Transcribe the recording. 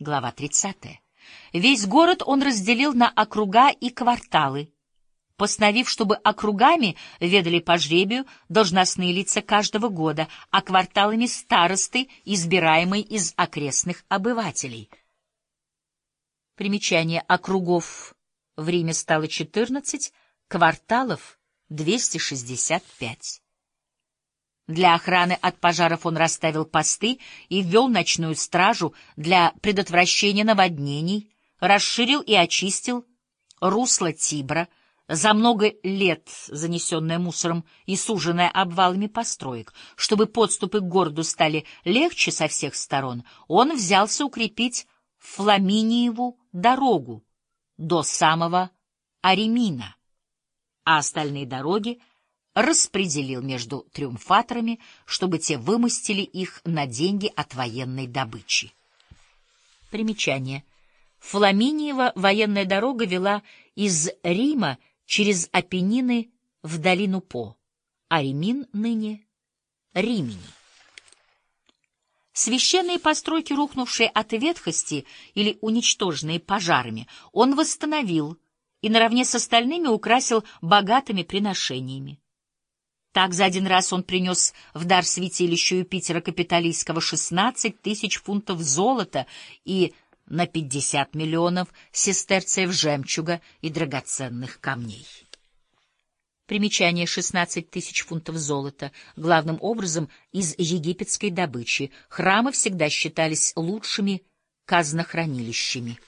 Глава 30. Весь город он разделил на округа и кварталы, постановив, чтобы округами ведали по жребию должностные лица каждого года, а кварталами — старосты, избираемые из окрестных обывателей. Примечание округов в Риме стало 14, кварталов — 265. Для охраны от пожаров он расставил посты и ввел ночную стражу для предотвращения наводнений, расширил и очистил русло Тибра, за много лет занесенное мусором и суженное обвалами построек. Чтобы подступы к городу стали легче со всех сторон, он взялся укрепить Фламиниеву дорогу до самого Аремина, а остальные дороги — распределил между триумфаторами, чтобы те вымостили их на деньги от военной добычи. Примечание. Фламиниева военная дорога вела из Рима через Апеннины в долину По, а Римин ныне Римени. Священные постройки, рухнувшие от ветхости или уничтоженные пожарами, он восстановил и наравне с остальными украсил богатыми приношениями. Так за один раз он принес в дар святилищу Юпитера Капитолийского 16 тысяч фунтов золота и на 50 миллионов сестерцев жемчуга и драгоценных камней. Примечание 16 тысяч фунтов золота, главным образом из египетской добычи. Храмы всегда считались лучшими казнохранилищами.